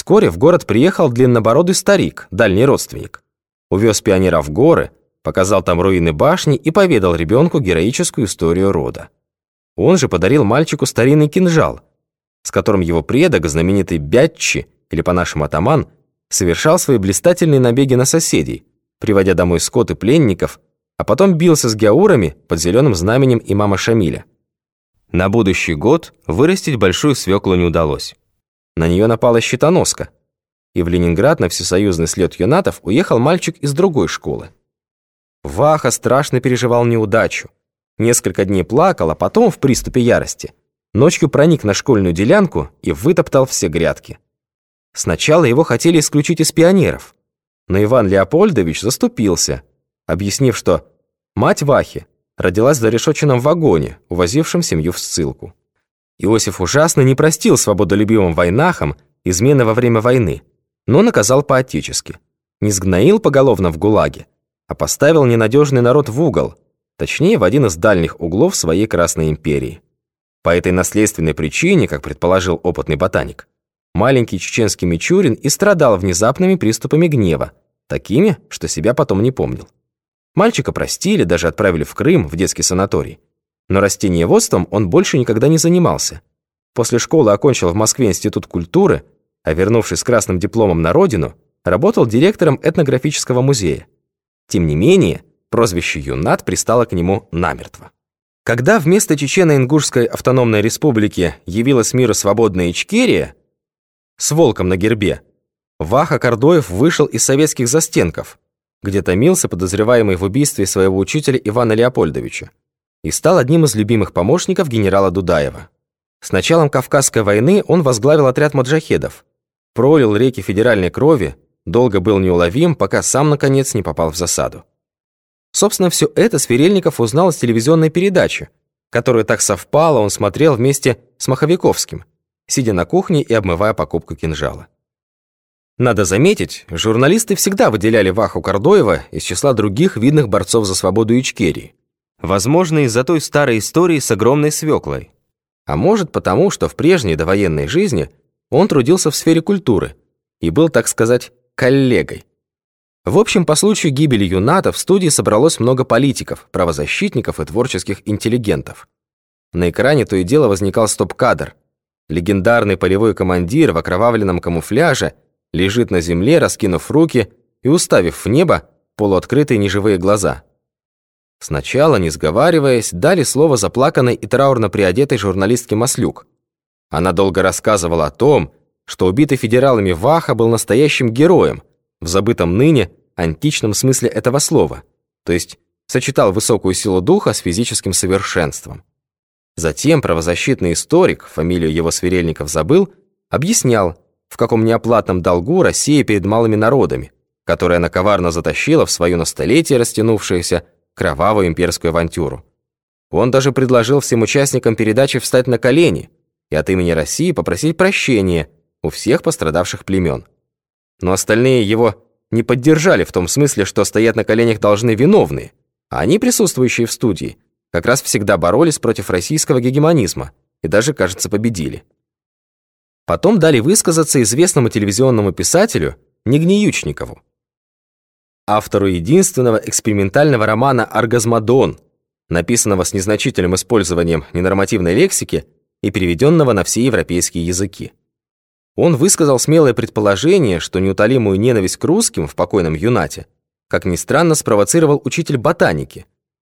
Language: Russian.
Вскоре в город приехал длиннобородый старик, дальний родственник. Увез пионера в горы, показал там руины башни и поведал ребенку героическую историю рода. Он же подарил мальчику старинный кинжал, с которым его предок, знаменитый Бятчи, или по-нашему атаман, совершал свои блистательные набеги на соседей, приводя домой скот и пленников, а потом бился с геаурами под зеленым знаменем имама Шамиля. На будущий год вырастить большую свеклу не удалось. На нее напала щитоноска, и в Ленинград на всесоюзный слет юнатов уехал мальчик из другой школы. Ваха страшно переживал неудачу. Несколько дней плакал, а потом в приступе ярости ночью проник на школьную делянку и вытоптал все грядки. Сначала его хотели исключить из пионеров, но Иван Леопольдович заступился, объяснив, что мать Вахи родилась в зарешоченном вагоне, увозившем семью в ссылку. Иосиф ужасно не простил свободолюбивым войнахам измены во время войны, но наказал по-отечески. Не сгноил поголовно в ГУЛАГе, а поставил ненадежный народ в угол, точнее, в один из дальних углов своей Красной империи. По этой наследственной причине, как предположил опытный ботаник, маленький чеченский Мичурин и страдал внезапными приступами гнева, такими, что себя потом не помнил. Мальчика простили, даже отправили в Крым, в детский санаторий. Но растениеводством он больше никогда не занимался. После школы окончил в Москве институт культуры, а вернувшись с красным дипломом на родину, работал директором этнографического музея. Тем не менее, прозвище «Юнат» пристало к нему намертво. Когда вместо Чечено-Ингушской автономной республики явилась миру свободная Ичкерия с волком на гербе, Ваха Кордоев вышел из советских застенков, где томился подозреваемый в убийстве своего учителя Ивана Леопольдовича и стал одним из любимых помощников генерала Дудаева. С началом Кавказской войны он возглавил отряд маджахедов, пролил реки федеральной крови, долго был неуловим, пока сам, наконец, не попал в засаду. Собственно, все это Сверельников узнал из телевизионной передачи, которую так совпало он смотрел вместе с Маховиковским, сидя на кухне и обмывая покупку кинжала. Надо заметить, журналисты всегда выделяли Ваху Кордоева из числа других видных борцов за свободу Ичкерии. Возможно, из-за той старой истории с огромной свеклой. А может потому, что в прежней довоенной жизни он трудился в сфере культуры и был, так сказать, коллегой. В общем, по случаю гибели юната в студии собралось много политиков, правозащитников и творческих интеллигентов. На экране то и дело возникал стоп-кадр. Легендарный полевой командир в окровавленном камуфляже лежит на земле, раскинув руки и уставив в небо полуоткрытые неживые глаза – Сначала, не сговариваясь, дали слово заплаканной и траурно приодетой журналистке Маслюк. Она долго рассказывала о том, что убитый федералами Ваха был настоящим героем, в забытом ныне античном смысле этого слова, то есть сочетал высокую силу духа с физическим совершенством. Затем правозащитный историк, фамилию его свирельников забыл, объяснял, в каком неоплатном долгу Россия перед малыми народами, которые она коварно затащила в свое на столетие растянувшееся кровавую имперскую авантюру. Он даже предложил всем участникам передачи встать на колени и от имени России попросить прощения у всех пострадавших племен. Но остальные его не поддержали в том смысле, что стоять на коленях должны виновные, а они, присутствующие в студии, как раз всегда боролись против российского гегемонизма и даже, кажется, победили. Потом дали высказаться известному телевизионному писателю Негниючникову автору единственного экспериментального романа «Оргазмодон», написанного с незначительным использованием ненормативной лексики и переведенного на все европейские языки. Он высказал смелое предположение, что неутолимую ненависть к русским в покойном юнате, как ни странно, спровоцировал учитель ботаники –